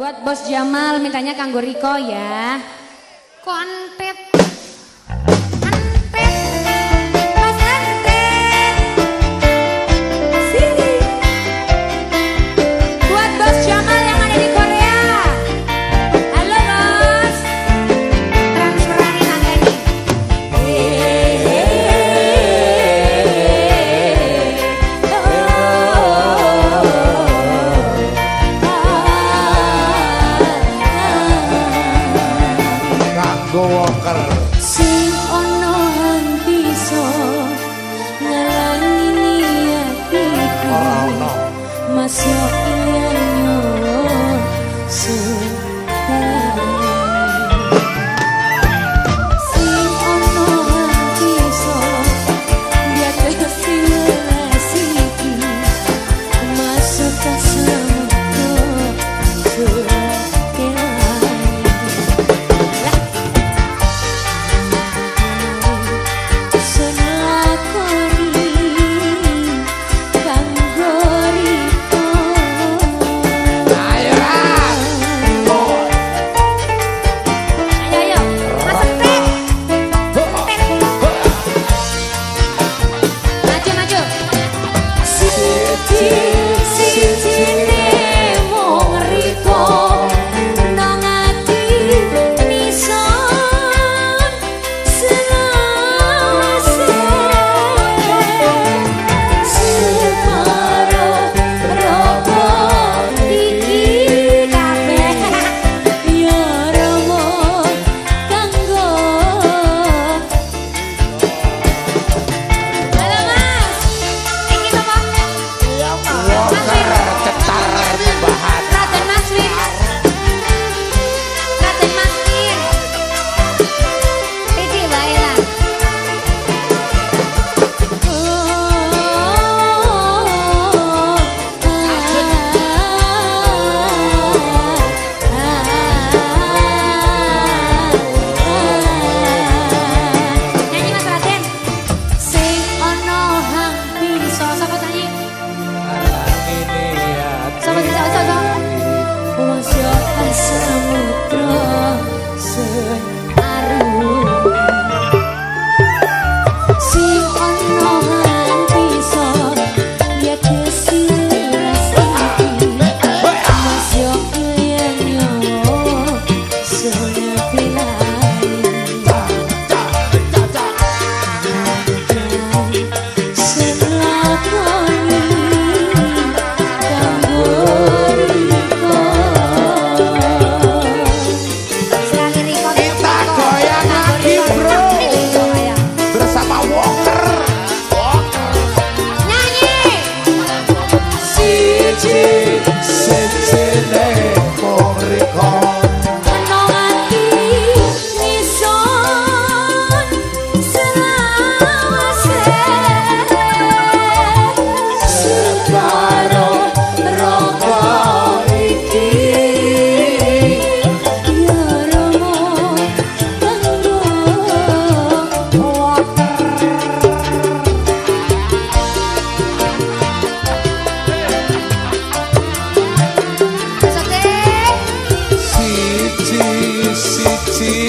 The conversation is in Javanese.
Buat Bos Jamal mintanya kanggo Riko ya. Kontet kanggo woker sing ana bisa ngalangi niatku. Masya Allah siji